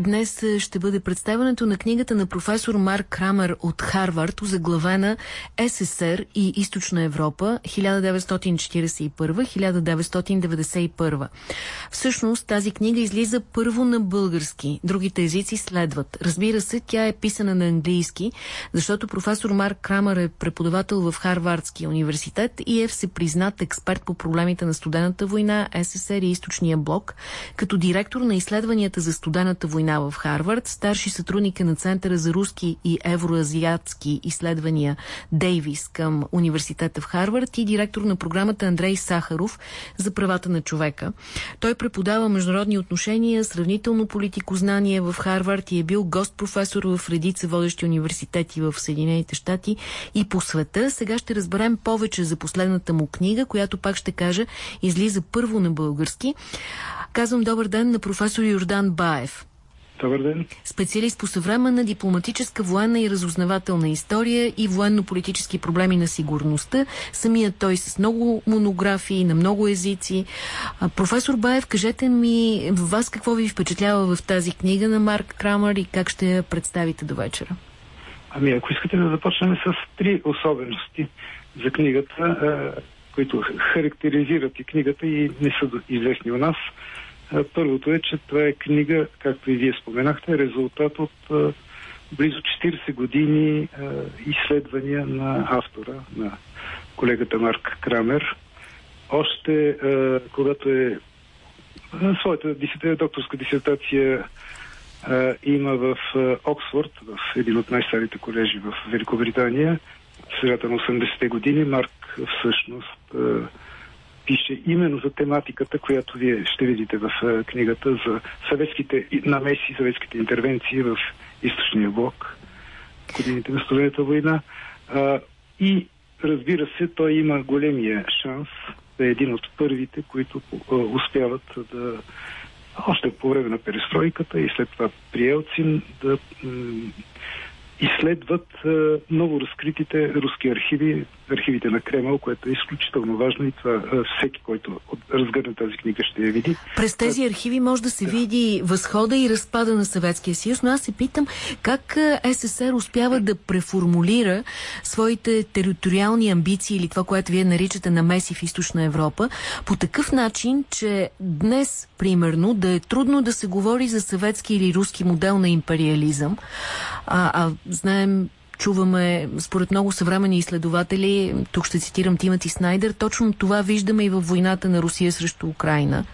днес ще бъде представянето на книгата на професор Марк Крамер от Харвард, озаглавена СССР и Източна Европа 1941-1991. Всъщност тази книга излиза първо на български, другите езици следват. Разбира се, тя е писана на английски, защото професор Марк Крамер е преподавател в Харвардския университет и е всепризнат експерт по проблемите на студената война, СССР и Източния блок, като директор на изследванията за студената война в Харвард, старши сътрудник е на Центъра за руски и евроазиатски изследвания Дейвис към университета в Харвард и директор на програмата Андрей Сахаров за правата на човека. Той преподава международни отношения, сравнително политикознание в Харвард и е бил гост-професор в редица водещи университети в Съединените щати и по света. Сега ще разберем повече за последната му книга, която пак ще кажа излиза първо на български. Казвам добър ден на професор Йордан Баев. Добър ден. Специалист по съвременна дипломатическа, военна и разузнавателна история и военно-политически проблеми на сигурността. Самият той с много монографии, на много езици. А, професор Баев, кажете ми, вас какво ви впечатлява в тази книга на Марк Крамър и как ще я представите до вечера? Ами, ако искате да започнем с три особености за книгата, които характеризират и книгата и не са известни у нас. Първото е, че това е книга, както и вие споменахте, резултат от близо 40 години изследвания на автора, на колегата Марк Крамер. Още когато е своята докторска дисертация има в Оксфорд, в един от най-старите колежи в Великобритания, в средата на 80-те години, Марк всъщност пише именно за тематиката, която вие ще видите в книгата за съветските намеси, съветските интервенции в източния блок, годините на студената война. И разбира се, той има големия шанс да е един от първите, които успяват да още по време на перестройката и след това при Елцин да изследват ново разкритите руски архиви, архивите на Кремъл, което е изключително важно и това всеки, който разгърне тази книга ще я види. През тези архиви може да се да. види възхода и разпада на Съветския съюз, но аз се питам как СССР успява да преформулира своите териториални амбиции или това, което вие наричате намеси в Източна Европа, по такъв начин, че днес, примерно, да е трудно да се говори за съветски или руски модел на империализъм, а, а знаем чуваме, според много съвремени изследователи, тук ще цитирам Тимати Снайдер, точно това виждаме и във войната на Русия срещу Украина.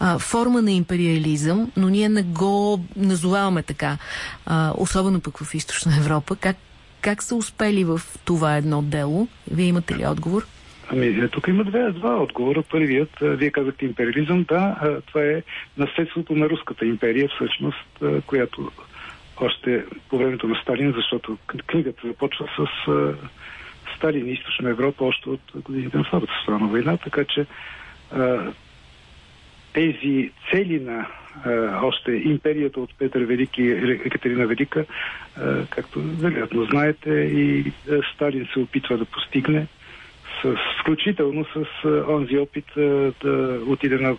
А, форма на империализъм, но ние не го назоваваме така, а, особено пък в Източна Европа. Как, как са успели в това едно дело? Вие имате ли отговор? Ами, е, тук има две, два отговора. Първият, вие казахте империализъм, да, това е наследството на Руската империя, всъщност, която още по времето на Сталин, защото книгата започва с а, Сталин и Източна Европа още от годините на Втората страна война, така че а, тези цели на а, още империята от Петър Велики и Екатерина Велика, а, както вероятно знаете, и Сталин се опитва да постигне с, включително с онзи опит да отиде на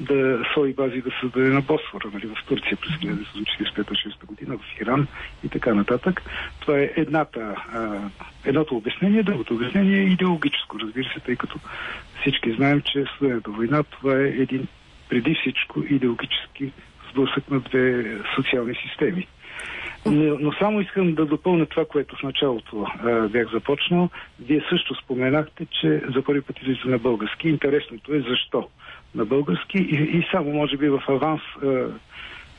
да свои бази да създаде на Босфора, нали, в Турция през 1945-6 година, в Иран и така нататък. Това е едната, едното обяснение, другото обяснение е идеологическо, разбира се, тъй като всички знаем, че Студената война това е един преди всичко идеологически сблъсък на две социални системи. Но, но само искам да допълня това, което в началото а, бях започнал. Вие също споменахте, че за първи път излиза на български. Интересното е защо на български и, и само може би в аванс а,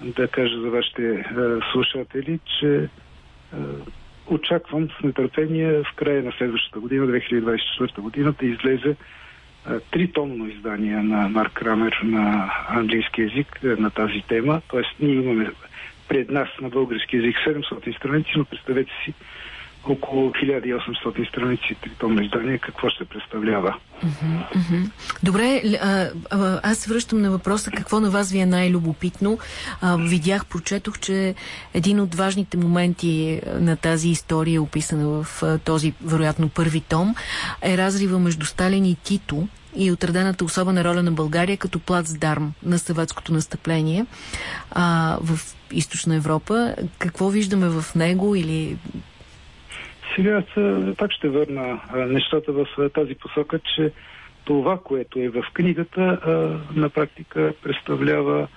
да кажа за вашите а, слушатели, че а, очаквам с нетърпение в края на следващата година, 2024 година, да излезе тритомно издание на Марк Крамер на английски язик на тази тема. Тоест ние имаме пред нас на български язик 700 страници, но представете си около 1800 страници тритомно издание, какво ще представлява. Добре, аз връщам на въпроса какво на вас ви е най-любопитно. видях, прочетох, че един от важните моменти на тази история, описана в този, вероятно, първи том, е разрива между Сталин и Тито и отредената особена роля на България като плацдарм на съветското настъпление а, в източна Европа. Какво виждаме в него или сега пак ще върна нещата в тази посока, че това, което е в книгата, на практика представлява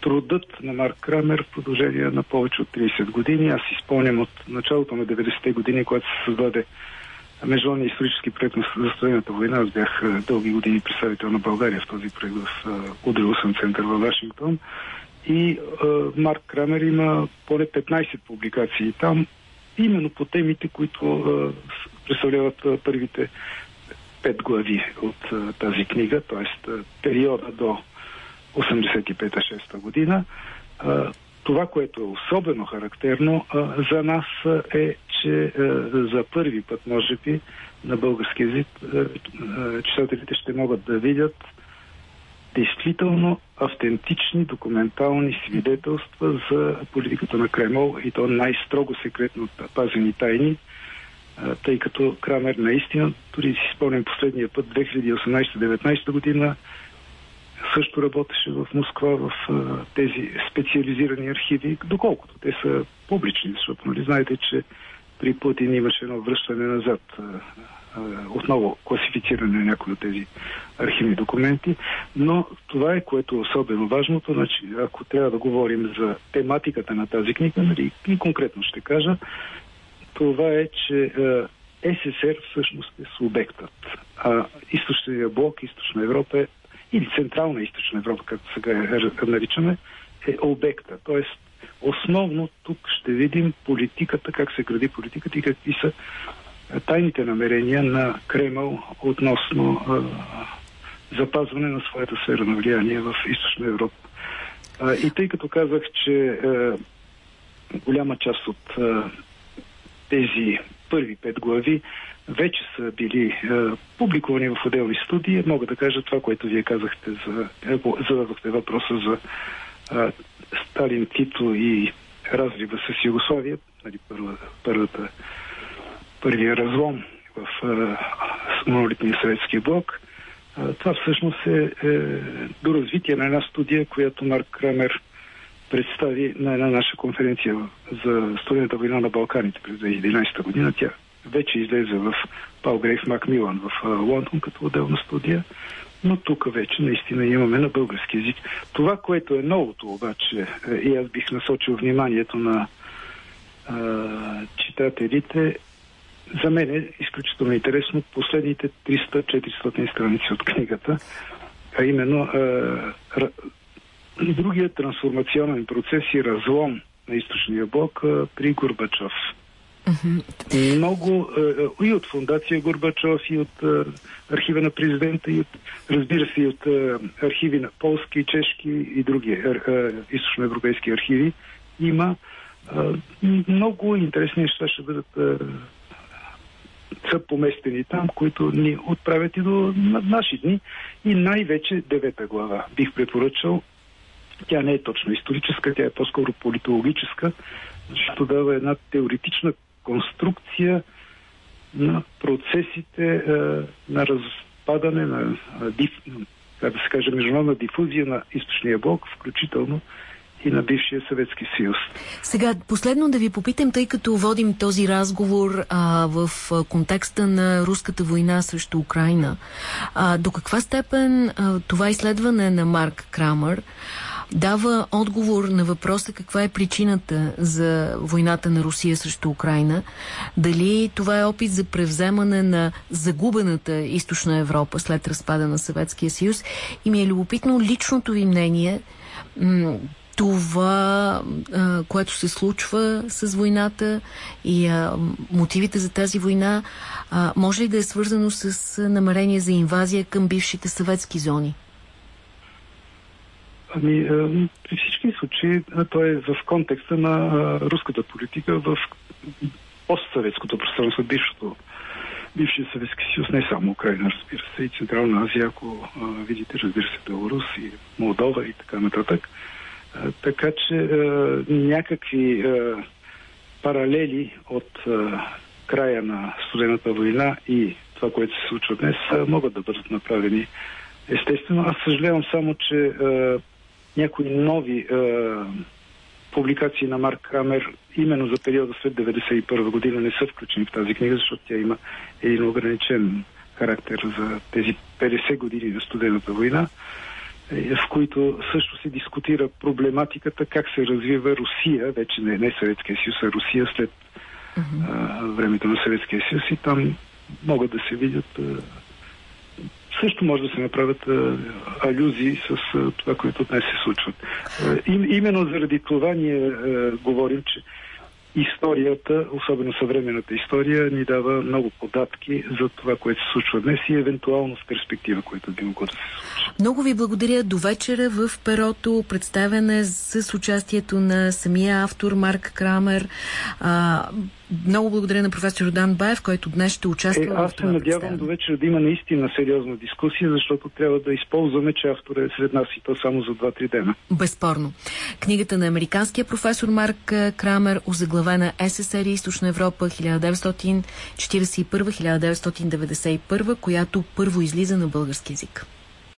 трудът на Марк Крамер в продължение на повече от 30 години. Аз си спомням от началото на 90-те години, когато се създаде Международния исторически проект на студената война. Аз бях дълги години представител на България в този проект в Удрилсън център във Вашингтон. И Марк Крамер има поне 15 публикации там, именно по темите, които представляват първите пет глави от тази книга, т.е. периода до 85-6 година. Това, което е особено характерно за нас е, че за първи път, може би, на български язик читателите ще могат да видят действително автентични документални свидетелства за политиката на Кремъл и то най-строго секретно пазени тайни, тъй като Крамер наистина, дори си спомням последния път, 2018-2019 година, също работеше в Москва в тези специализирани архиви, доколкото те са публични, защото нали, знаете, че при Путин имаше едно връщане назад отново класифициране на някои от тези архивни документи, но това е което е особено важното. Значи, ако трябва да говорим за тематиката на тази книга, нали, и конкретно ще кажа, това е, че СССР всъщност е субектът. А източния блок, източна Европа е, или Централна източна Европа, както сега наричаме, е обекта. Тоест, основно тук ще видим политиката, как се гради политиката и какви са тайните намерения на Кремъл относно а, запазване на своята сфера на влияние в Източна Европа. А, и тъй като казах, че а, голяма част от а, тези първи пет глави вече са били а, публикувани в отделни студии, мога да кажа това, което вие казахте, за, зададохте въпроса за а, Сталин, Тито и разрива с Югославия, нали, първа, първата първия разлом в монолитния съветски блок. А, това всъщност е, е до развитие на една студия, която Марк Крамер представи на една наша конференция за студията война на Балканите през 2011 година. Тя вече излезе в Палгрейв Макмилан в Лондон като отделна студия, но тук вече наистина имаме на български язик. Това, което е новото обаче, е, и аз бих насочил вниманието на а, читателите, за мен е изключително интересно последните 300-400 страници от книгата, а именно а, другия трансформационен процес и разлом на източния блок при Горбачов. Mm-hmm. Много и от фундация Горбачов, и от архива на президента, и от, разбира се, и от архиви на полски, чешки и други източноевропейски архиви има много интересни неща ще бъдат са поместени там, които ни отправят и до наши дни. И най-вече девета глава бих препоръчал. Тя не е точно историческа, тя е по-скоро политологическа, защото дава една теоретична конструкция на процесите е, на разпадане, на, как да се каже, международна дифузия на източния блок, включително и на бившия Съветски съюз. Сега, последно да ви попитам, тъй като водим този разговор а, в контекста на руската война срещу Украина, а, до каква степен а, това изследване на Марк Крамър дава отговор на въпроса каква е причината за войната на Русия срещу Украина. Дали това е опит за превземане на загубената източна Европа след разпада на Съветския съюз. И ми е любопитно личното ви мнение това, което се случва с войната и мотивите за тази война, може ли да е свързано с намерение за инвазия към бившите съветски зони? Ами, при всички случаи, то е в контекста на а, руската политика в постсъветското пространство, бившото бившия Съветски съюз, не само Украина, разбира се, и Централна Азия, ако видите, разбира се, Беларус и Молдова и така нататък така че някакви паралели от края на студената война и това, което се случва днес, могат да бъдат направени. Естествено, аз съжалявам само, че е, някои нови е, публикации на Марк Крамер именно за периода след 1991 година не са включени в тази книга, защото тя има един ограничен характер за тези 50 години на студената война, е, в които също се дискутира проблематиката как се развива Русия, вече не, не Съветския съюз, а Русия след uh-huh. а, времето на Съветския съюз и там могат да се видят а, също може да се направят а, алюзии с а, това, което днес се случва. И, именно заради това ние а, говорим, че историята, особено съвременната история, ни дава много податки за това, което се случва днес и евентуално с перспектива, което би могло да се случи. Много ви благодаря. До вечера в Перото представяне с участието на самия автор Марк Крамер. А, много благодаря на професор Родан Баев, който днес ще участва е, Аз се надявам до вечера да има наистина сериозна дискусия, защото трябва да използваме, че автор е сред нас и то само за 2-3 дена. Безспорно. Книгата на американския професор Марк Крамер, озаглавена СССР и Източна Европа 1941-1991, която първо излиза на български язик.